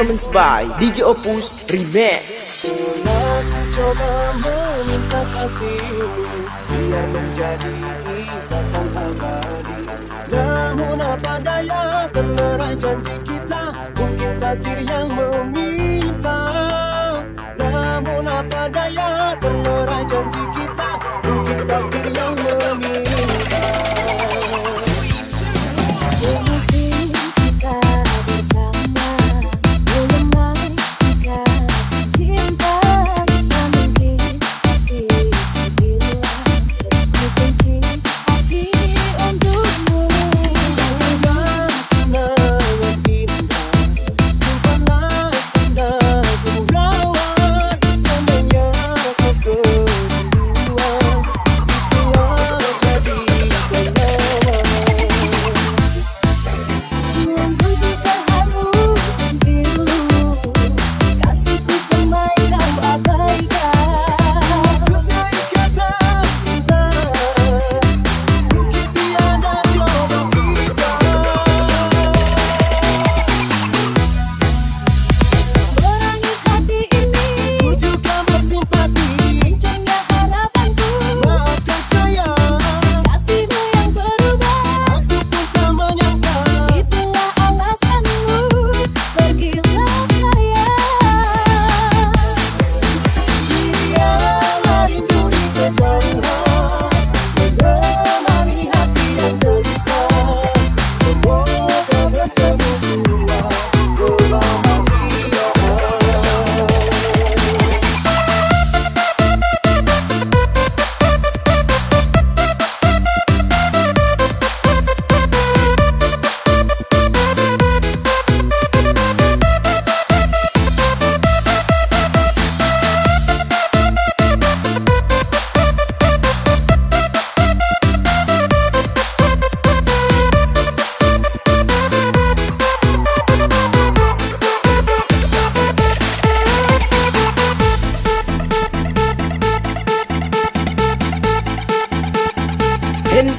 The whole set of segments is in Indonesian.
performance by DJ Opus Remix. Coba meminta kasihmu Biar menjadi ikatan abadi Namun apa daya terlerai janji kita? Mungkin takdir yang meminta. Namun apa daya terlerai janji kita? Mungkin takdir yang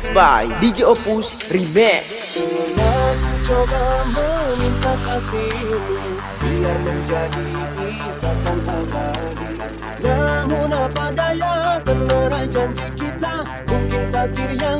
Remix by DJ Opus Remix. Namun apa daya terlerai janji kita Mungkin takdir yang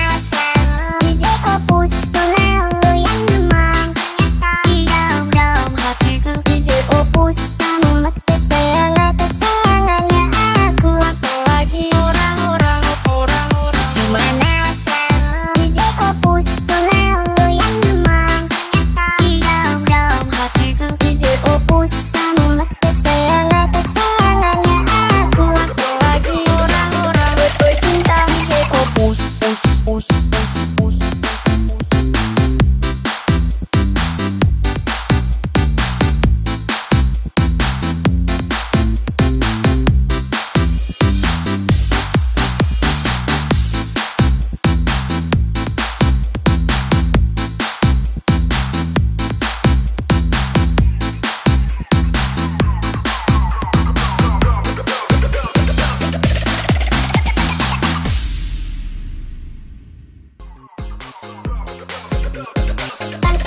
Bang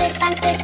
bang.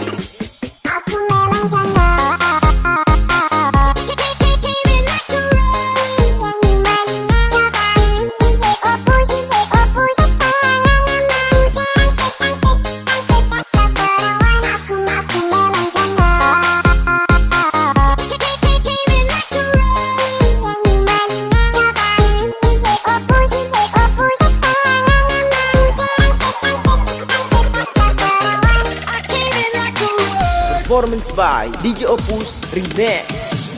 By DJ Opus Remix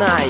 Night.